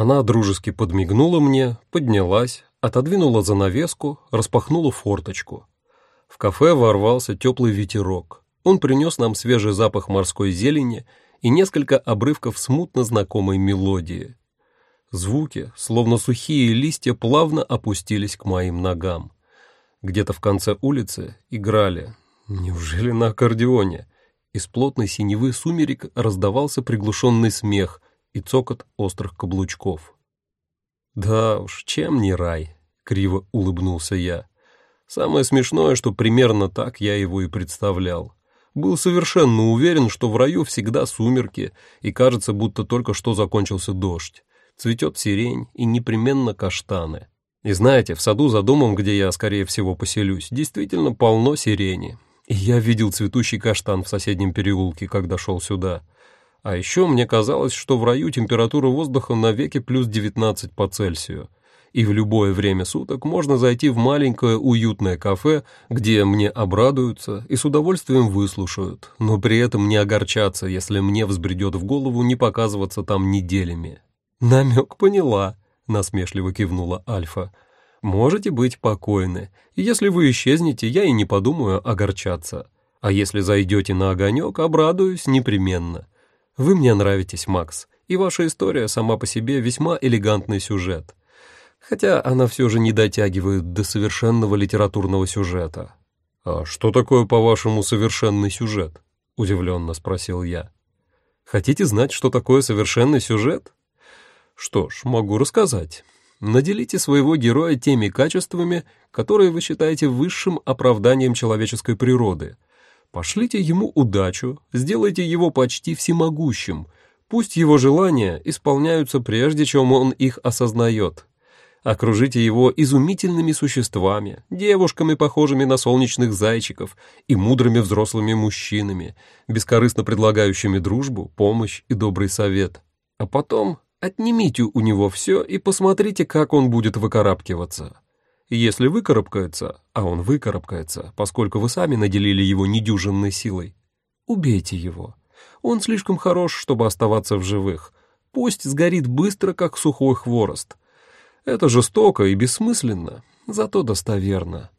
Она дружески подмигнула мне, поднялась, отодвинула занавеску, распахнула форточку. В кафе ворвался теплый ветерок. Он принес нам свежий запах морской зелени и несколько обрывков смутно знакомой мелодии. Звуки, словно сухие листья, плавно опустились к моим ногам. Где-то в конце улицы играли. Неужели на аккордеоне? Из плотной синевы сумерек раздавался приглушенный смех и цокот острых каблучков. «Да уж, чем не рай?» — криво улыбнулся я. Самое смешное, что примерно так я его и представлял. Был совершенно уверен, что в раю всегда сумерки, и кажется, будто только что закончился дождь. Цветет сирень и непременно каштаны. И знаете, в саду за домом, где я, скорее всего, поселюсь, действительно полно сирени. И я видел цветущий каштан в соседнем переулке, когда шел сюда. А еще мне казалось, что в раю температура воздуха навеки плюс 19 по Цельсию. И в любое время суток можно зайти в маленькое уютное кафе, где мне обрадуются и с удовольствием выслушают, но при этом не огорчаться, если мне взбредет в голову не показываться там неделями. «Намек поняла», — насмешливо кивнула Альфа. «Можете быть покойны. Если вы исчезнете, я и не подумаю огорчаться. А если зайдете на огонек, обрадуюсь непременно. Вы мне нравитесь, Макс, и ваша история сама по себе весьма элегантный сюжет. Хотя она все же не дотягивает до совершенного литературного сюжета. «А что такое, по-вашему, совершенный сюжет?» — удивленно спросил я. «Хотите знать, что такое совершенный сюжет?» «Что ж, могу рассказать. Наделите своего героя теми качествами, которые вы считаете высшим оправданием человеческой природы — Пошлите ему удачу, сделайте его почти всемогущим, пусть его желания исполняются прежде, чем он их осознает. Окружите его изумительными существами, девушками, похожими на солнечных зайчиков, и мудрыми взрослыми мужчинами, бескорыстно предлагающими дружбу, помощь и добрый совет. А потом отнимите у него все и посмотрите, как он будет выкарабкиваться. Если выкарабкается, а он выкарабкается, поскольку вы сами наделили его недюжинной силой, убейте его. Он слишком хорош, чтобы оставаться в живых. Пусть сгорит быстро, как сухой хворост. Это жестоко и бессмысленно, зато достоверно.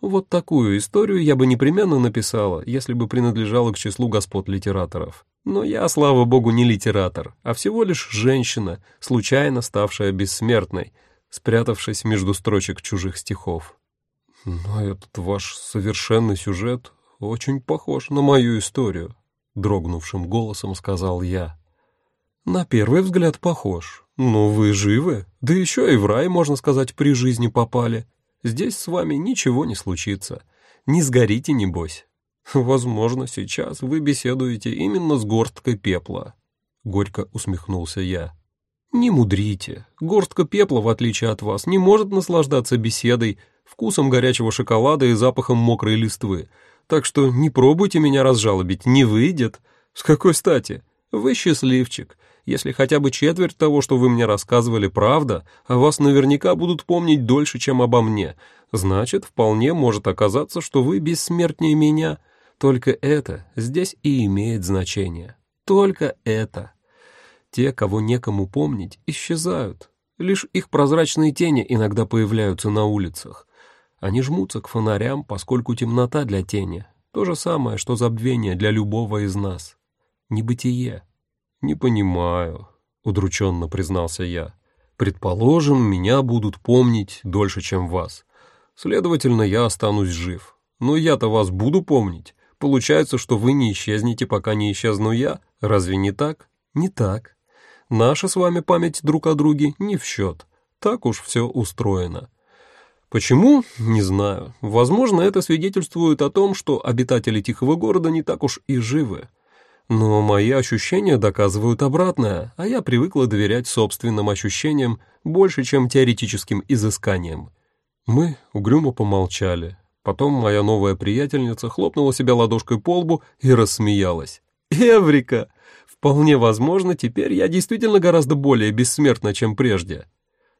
Вот такую историю я бы непременно написала, если бы принадлежала к числу господ литераторов. Но я, слава богу, не литератор, а всего лишь женщина, случайно ставшая бессмертной, спрятавшись между строчек чужих стихов. «Но этот ваш совершенный сюжет очень похож на мою историю», — дрогнувшим голосом сказал я. «На первый взгляд похож. Но вы живы, да еще и в рай, можно сказать, при жизни попали. Здесь с вами ничего не случится. Не сгорите, небось. Возможно, сейчас вы беседуете именно с горсткой пепла». Горько усмехнулся я. «Не мудрите. Горстка пепла, в отличие от вас, не может наслаждаться беседой, вкусом горячего шоколада и запахом мокрой листвы. Так что не пробуйте меня разжалобить, не выйдет. С какой стати? Вы счастливчик. Если хотя бы четверть того, что вы мне рассказывали, правда, о вас наверняка будут помнить дольше, чем обо мне. Значит, вполне может оказаться, что вы бессмертнее меня. Только это здесь и имеет значение. Только это». Те, кого некому помнить, исчезают. Лишь их прозрачные тени иногда появляются на улицах. Они жмутся к фонарям, поскольку темнота для тени — то же самое, что забвение для любого из нас. Небытие. «Не понимаю», — удрученно признался я. «Предположим, меня будут помнить дольше, чем вас. Следовательно, я останусь жив. Но я-то вас буду помнить. Получается, что вы не исчезнете, пока не исчезну я. Разве не так? Не так. Наша с вами память друг о друге не в счет. Так уж все устроено. Почему? Не знаю. Возможно, это свидетельствует о том, что обитатели Тихого города не так уж и живы. Но мои ощущения доказывают обратное, а я привыкла доверять собственным ощущениям больше, чем теоретическим изысканиям. Мы угрюмо помолчали. Потом моя новая приятельница хлопнула себя ладошкой по лбу и рассмеялась. «Эврика! Вполне возможно, теперь я действительно гораздо более бессмертна, чем прежде.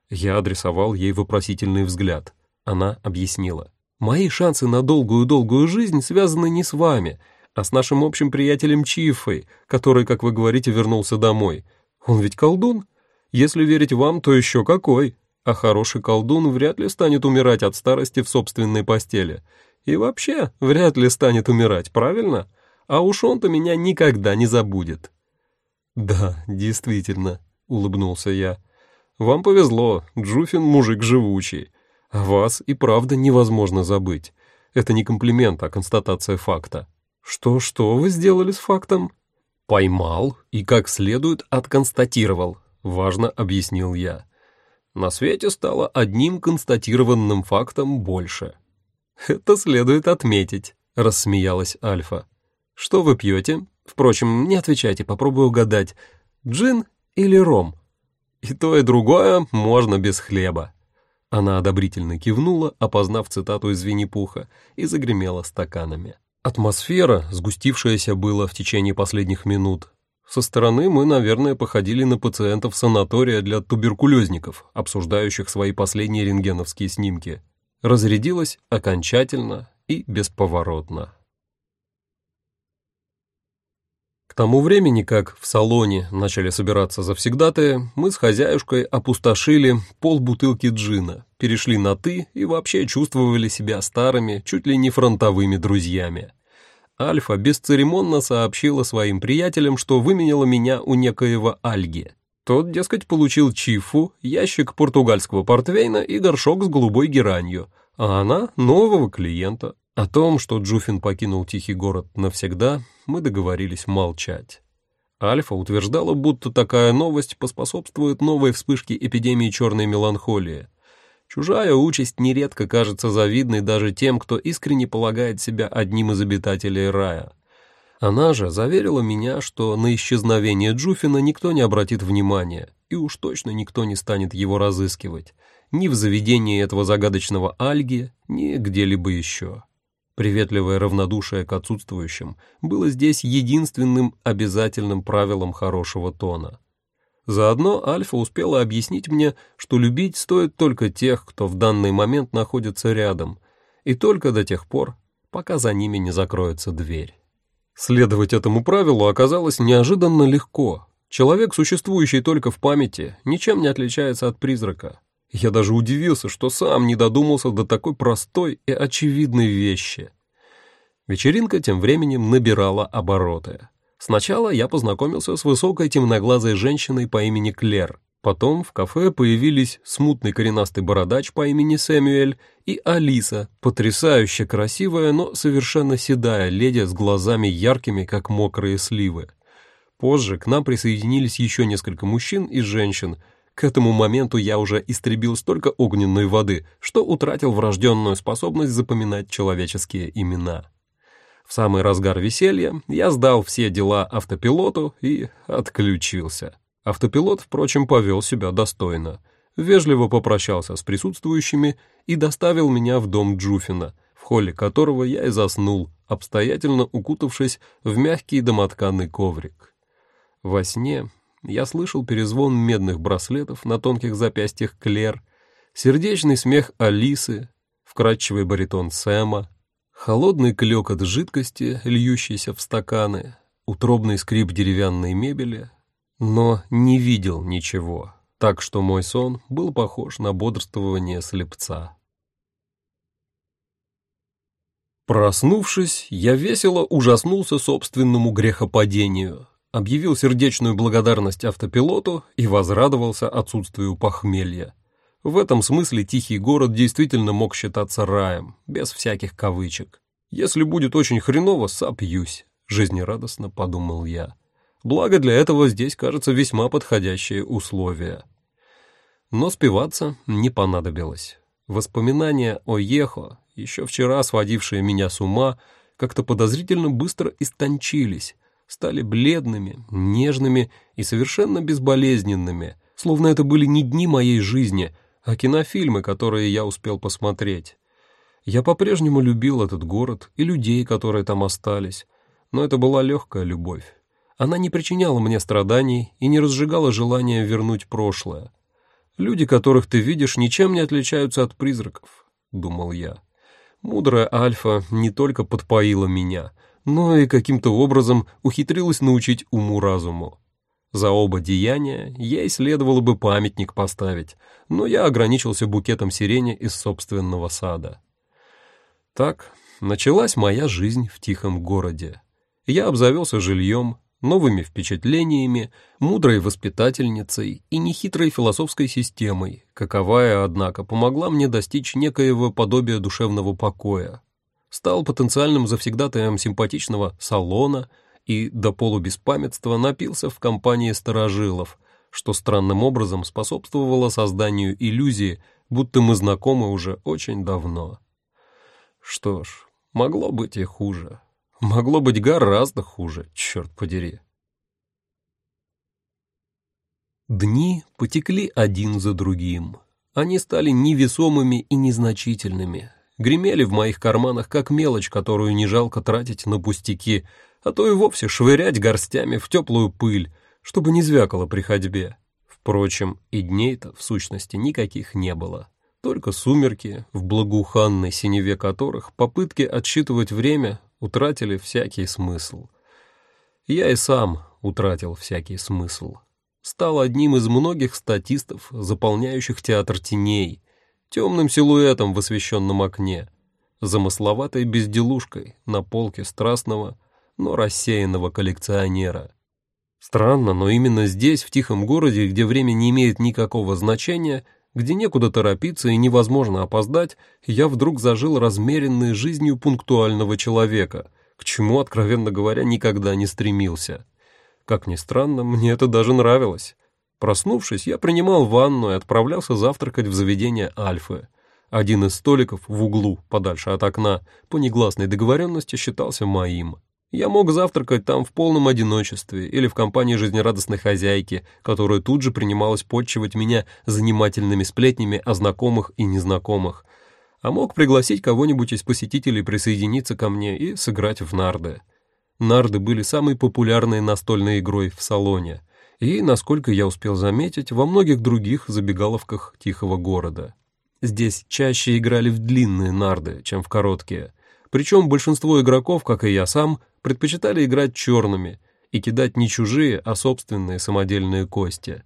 Я адресовал ей вопросительный взгляд. Она объяснила. Мои шансы на долгую-долгую жизнь связаны не с вами, а с нашим общим приятелем Чифой, который, как вы говорите, вернулся домой. Он ведь колдун? Если верить вам, то еще какой. А хороший колдун вряд ли станет умирать от старости в собственной постели. И вообще, вряд ли станет умирать, правильно? А уж он-то меня никогда не забудет». «Да, действительно», — улыбнулся я. «Вам повезло, Джуфин мужик живучий. А вас и правда невозможно забыть. Это не комплимент, а констатация факта». «Что-что вы сделали с фактом?» «Поймал и как следует отконстатировал», — важно объяснил я. «На свете стало одним констатированным фактом больше». «Это следует отметить», — рассмеялась Альфа. «Что вы пьете? Впрочем, не отвечайте, попробую угадать. Джин или ром?» «И то, и другое можно без хлеба». Она одобрительно кивнула, опознав цитату из Винни-Пуха, и загремела стаканами. Атмосфера, сгустившаяся было в течение последних минут. Со стороны мы, наверное, походили на пациентов санатория для туберкулезников, обсуждающих свои последние рентгеновские снимки. Разрядилась окончательно и бесповоротно. К тому времени, как в салоне начали собираться завсегдатые, мы с хозяюшкой опустошили полбутылки джина, перешли на «ты» и вообще чувствовали себя старыми, чуть ли не фронтовыми друзьями. Альфа бесцеремонно сообщила своим приятелям, что выменяла меня у некоего Альги. Тот, дескать, получил чифу, ящик португальского портвейна и горшок с голубой геранью, а она — нового клиента. О том, что Джуфин покинул тихий город навсегда, мы договорились молчать. Альфа утверждала, будто такая новость поспособствует новой вспышке эпидемии черной меланхолии. Чужая участь нередко кажется завидной даже тем, кто искренне полагает себя одним из обитателей рая. Она же заверила меня, что на исчезновение Джуфина никто не обратит внимания, и уж точно никто не станет его разыскивать, ни в заведении этого загадочного Альги, ни где-либо еще. Приветливое равнодушие к отсутствующим было здесь единственным обязательным правилом хорошего тона. Заодно Альфа успела объяснить мне, что любить стоит только тех, кто в данный момент находится рядом, и только до тех пор, пока за ними не закроется дверь. Следовать этому правилу оказалось неожиданно легко. Человек, существующий только в памяти, ничем не отличается от призрака. Я даже удивился, что сам не додумался до такой простой и очевидной вещи. Вечеринка тем временем набирала обороты. Сначала я познакомился с высокой темноглазой женщиной по имени Клер. Потом в кафе появились смутный коренастый бородач по имени Сэмюэль и Алиса, потрясающе красивая, но совершенно седая леди с глазами яркими, как мокрые сливы. Позже к нам присоединились еще несколько мужчин и женщин, к этому моменту я уже истребил столько огненной воды, что утратил врожденную способность запоминать человеческие имена. В самый разгар веселья я сдал все дела автопилоту и отключился. Автопилот, впрочем, повел себя достойно. Вежливо попрощался с присутствующими и доставил меня в дом Джуфина, в холле которого я и заснул, обстоятельно укутавшись в мягкий домотканный коврик. Во сне я слышал перезвон медных браслетов на тонких запястьях Клер, сердечный смех Алисы, вкрадчивый баритон Сэма, холодный клёкот жидкости, льющейся в стаканы, утробный скрип деревянной мебели, но не видел ничего, так что мой сон был похож на бодрствование слепца. Проснувшись, я весело ужаснулся собственному грехопадению объявил сердечную благодарность автопилоту и возрадовался отсутствию похмелья. В этом смысле тихий город действительно мог считаться раем, без всяких кавычек. «Если будет очень хреново, сопьюсь», — жизнерадостно подумал я. Благо для этого здесь, кажется, весьма подходящие условия. Но спиваться не понадобилось. Воспоминания о Ехо, еще вчера сводившие меня с ума, как-то подозрительно быстро истончились, стали бледными, нежными и совершенно безболезненными, словно это были не дни моей жизни, а кинофильмы, которые я успел посмотреть. Я по-прежнему любил этот город и людей, которые там остались, но это была легкая любовь. Она не причиняла мне страданий и не разжигала желания вернуть прошлое. Люди, которых ты видишь, ничем не отличаются от призраков, — думал я. Мудрая Альфа не только подпоила меня — но и каким-то образом ухитрилась научить уму-разуму. За оба деяния ей следовало бы памятник поставить, но я ограничился букетом сирени из собственного сада. Так началась моя жизнь в тихом городе. Я обзавелся жильем, новыми впечатлениями, мудрой воспитательницей и нехитрой философской системой, каковая, однако, помогла мне достичь некоего подобия душевного покоя. Стал потенциальным завсегдатаем симпатичного салона и до полубеспамятства напился в компании старожилов, что странным образом способствовало созданию иллюзии, будто мы знакомы уже очень давно. Что ж, могло быть и хуже. Могло быть гораздо хуже, черт подери. Дни потекли один за другим. Они стали невесомыми и незначительными, гремели в моих карманах как мелочь, которую не жалко тратить на пустяки, а то и вовсе швырять горстями в теплую пыль, чтобы не звякало при ходьбе. Впрочем, и дней-то в сущности никаких не было. Только сумерки, в благоуханной синеве которых попытки отсчитывать время утратили всякий смысл. Я и сам утратил всякий смысл. Стал одним из многих статистов, заполняющих театр теней, темным силуэтом в освещенном окне, замысловатой безделушкой на полке страстного, но рассеянного коллекционера. Странно, но именно здесь, в тихом городе, где время не имеет никакого значения, где некуда торопиться и невозможно опоздать, я вдруг зажил размеренной жизнью пунктуального человека, к чему, откровенно говоря, никогда не стремился. Как ни странно, мне это даже нравилось. Проснувшись, я принимал ванну и отправлялся завтракать в заведение Альфы. Один из столиков в углу, подальше от окна, по негласной договоренности считался моим. Я мог завтракать там в полном одиночестве или в компании жизнерадостной хозяйки, которая тут же принималась подчивать меня занимательными сплетнями о знакомых и незнакомых, а мог пригласить кого-нибудь из посетителей присоединиться ко мне и сыграть в нарды. Нарды были самой популярной настольной игрой в салоне и, насколько я успел заметить, во многих других забегаловках тихого города. Здесь чаще играли в длинные нарды, чем в короткие, причем большинство игроков, как и я сам, предпочитали играть черными и кидать не чужие, а собственные самодельные кости.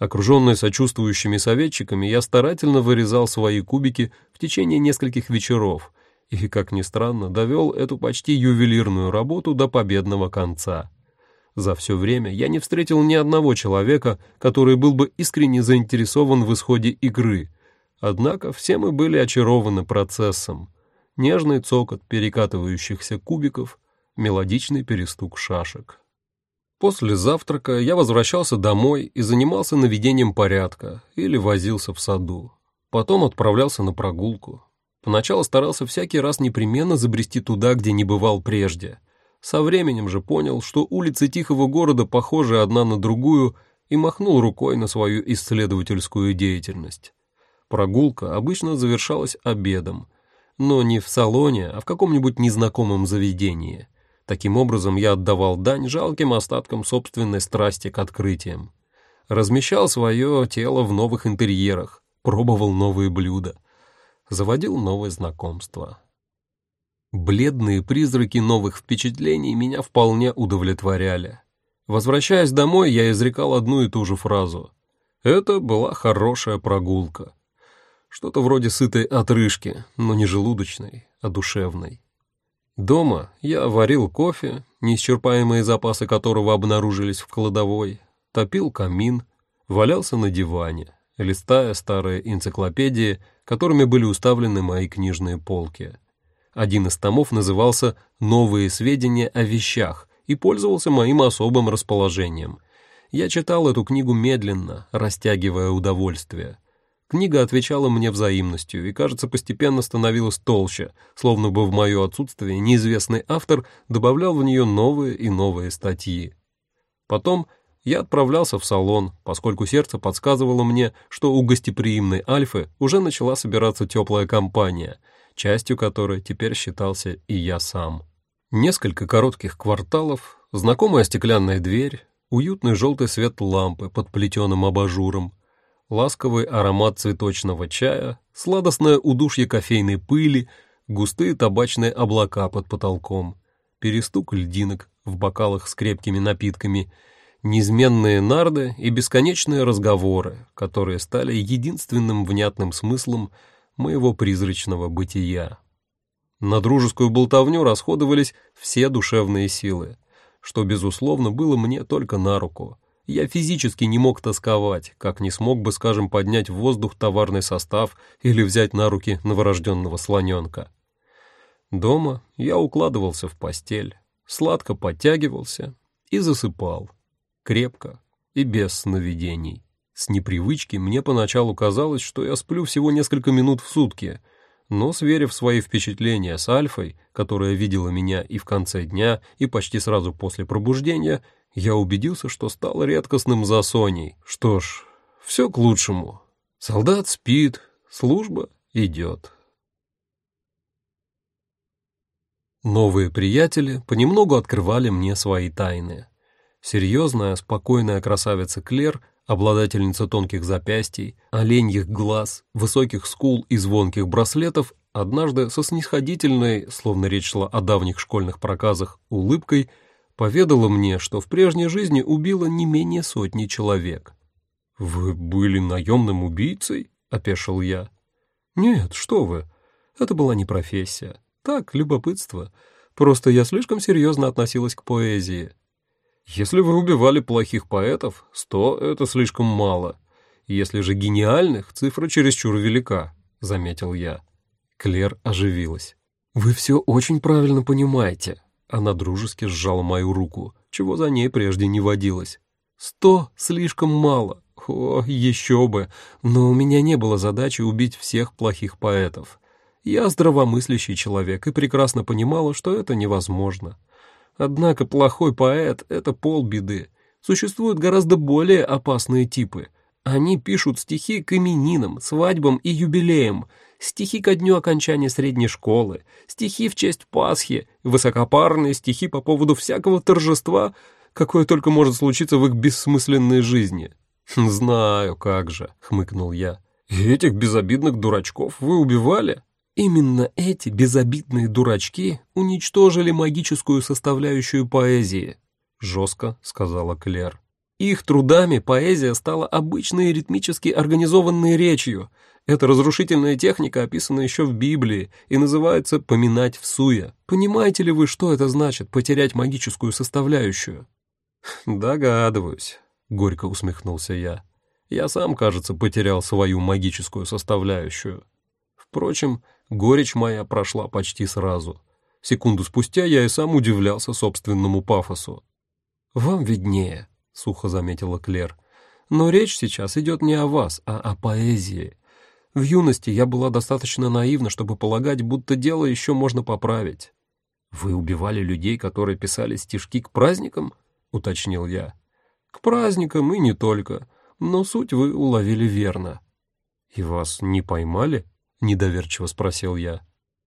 Окруженный сочувствующими советчиками, я старательно вырезал свои кубики в течение нескольких вечеров и, как ни странно, довел эту почти ювелирную работу до победного конца. За все время я не встретил ни одного человека, который был бы искренне заинтересован в исходе игры, однако все мы были очарованы процессом. Нежный цокот перекатывающихся кубиков — мелодичный перестук шашек. После завтрака я возвращался домой и занимался наведением порядка или возился в саду. Потом отправлялся на прогулку. Поначалу старался всякий раз непременно забрести туда, где не бывал прежде. Со временем же понял, что улицы тихого города похожи одна на другую, и махнул рукой на свою исследовательскую деятельность. Прогулка обычно завершалась обедом, но не в салоне, а в каком-нибудь незнакомом заведении — Таким образом, я отдавал дань жалким остаткам собственной страсти к открытиям. Размещал свое тело в новых интерьерах, пробовал новые блюда, заводил новые знакомства. Бледные призраки новых впечатлений меня вполне удовлетворяли. Возвращаясь домой, я изрекал одну и ту же фразу. Это была хорошая прогулка. Что-то вроде сытой отрыжки, но не желудочной, а душевной. Дома я варил кофе, неисчерпаемые запасы которого обнаружились в кладовой, топил камин, валялся на диване, листая старые энциклопедии, которыми были уставлены мои книжные полки. Один из томов назывался «Новые сведения о вещах» и пользовался моим особым расположением. Я читал эту книгу медленно, растягивая удовольствие — Книга отвечала мне взаимностью и, кажется, постепенно становилась толще, словно бы в мое отсутствие неизвестный автор добавлял в нее новые и новые статьи. Потом я отправлялся в салон, поскольку сердце подсказывало мне, что у гостеприимной Альфы уже начала собираться теплая компания, частью которой теперь считался и я сам. Несколько коротких кварталов, знакомая стеклянная дверь, уютный желтый свет лампы под плетеным абажуром — ласковый аромат цветочного чая, сладостное удушье кофейной пыли, густые табачные облака под потолком, перестук льдинок в бокалах с крепкими напитками, неизменные нарды и бесконечные разговоры, которые стали единственным внятным смыслом моего призрачного бытия. На дружескую болтовню расходовались все душевные силы, что, безусловно, было мне только на руку. Я физически не мог тосковать, как не смог бы, скажем, поднять в воздух товарный состав или взять на руки новорожденного слоненка. Дома я укладывался в постель, сладко подтягивался и засыпал, крепко и без сновидений. С непривычки мне поначалу казалось, что я сплю всего несколько минут в сутки, но, сверив свои впечатления с Альфой, которая видела меня и в конце дня, и почти сразу после пробуждения, я убедился, что стал редкостным засоней. Что ж, все к лучшему. Солдат спит, служба идет. Новые приятели понемногу открывали мне свои тайны. Серьезная, спокойная красавица Клер, обладательница тонких запястий, оленьих глаз, высоких скул и звонких браслетов, однажды со снисходительной, словно речь шла о давних школьных проказах, улыбкой, поведала мне, что в прежней жизни убила не менее сотни человек. «Вы были наемным убийцей?» — опешил я. «Нет, что вы. Это была не профессия. Так, любопытство. Просто я слишком серьезно относилась к поэзии. Если вы убивали плохих поэтов, сто — это слишком мало. Если же гениальных, цифра чересчур велика, — заметил я. Клер оживилась. «Вы все очень правильно понимаете». Она дружески сжала мою руку, чего за ней прежде не водилось. «Сто слишком мало. О, еще бы. Но у меня не было задачи убить всех плохих поэтов. Я здравомыслящий человек и прекрасно понимала, что это невозможно. Однако плохой поэт — это полбеды. Существуют гораздо более опасные типы. Они пишут стихи к именинам, свадьбам и юбилеям, стихи ко дню окончания средней школы, стихи в честь Пасхи, высокопарные стихи по поводу всякого торжества, какое только может случиться в их бессмысленной жизни. «Знаю, как же», — хмыкнул я. «И этих безобидных дурачков вы убивали?» Именно эти безобидные дурачки уничтожили магическую составляющую поэзии, жестко сказала Клер. Их трудами поэзия стала обычной ритмически организованной речью. Эта разрушительная техника описана еще в Библии и называется «поминать в суе». Понимаете ли вы, что это значит потерять магическую составляющую? Догадываюсь, горько усмехнулся я. Я сам, кажется, потерял свою магическую составляющую. Впрочем, Горечь моя прошла почти сразу. Секунду спустя я и сам удивлялся собственному пафосу. «Вам виднее», — сухо заметила Клер. «Но речь сейчас идет не о вас, а о поэзии. В юности я была достаточно наивна, чтобы полагать, будто дело еще можно поправить». «Вы убивали людей, которые писали стишки к праздникам?» — уточнил я. «К праздникам и не только, но суть вы уловили верно». «И вас не поймали?» — недоверчиво спросил я.